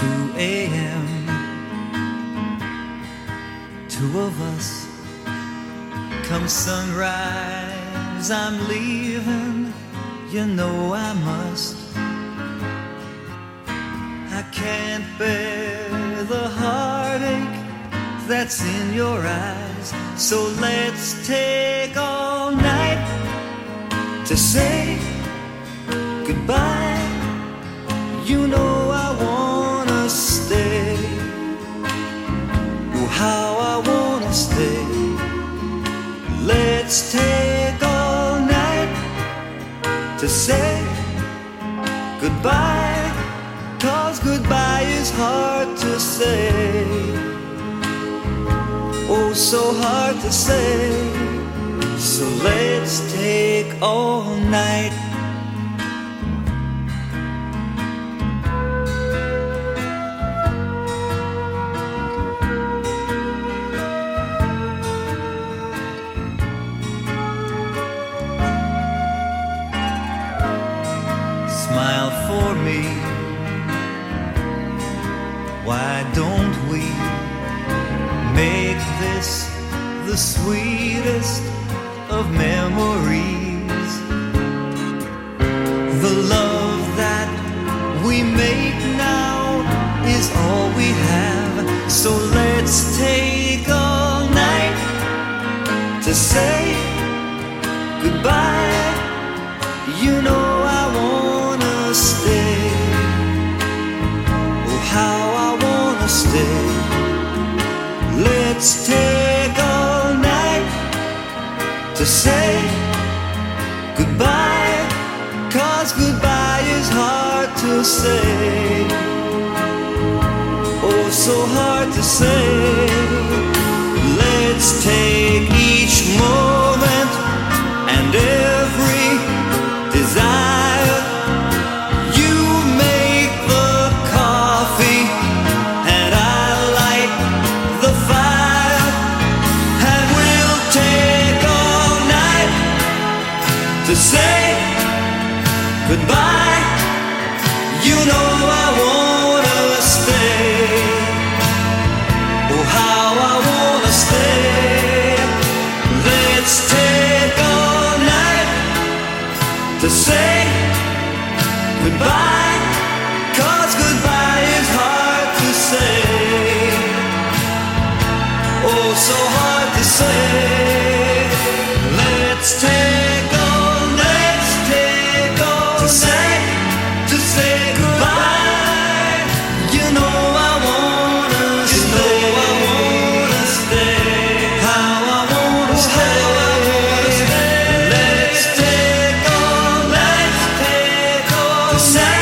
2 a.m. Two of us. Come sunrise, I'm leaving. You know I must. I can't bear the heartache that's in your eyes. So let's take all night to say goodbye. You know Let's take all night to say goodbye. Cause goodbye is hard to say. Oh, so hard to say. So let's take all night. Smile for me. Why don't we make this the sweetest of memories? The love that we make now is all we have. So let's take all night to say goodbye. You know stay. Oh, how I wanna stay. Let's take all night to say goodbye. Cause goodbye is hard to say. Oh, so hard to say. Let's take goodbye. You know I wanna stay. Oh, how I wanna stay. Let's take all night to say goodbye. Cause goodbye is hard to say. Oh, so hard to say. Wanna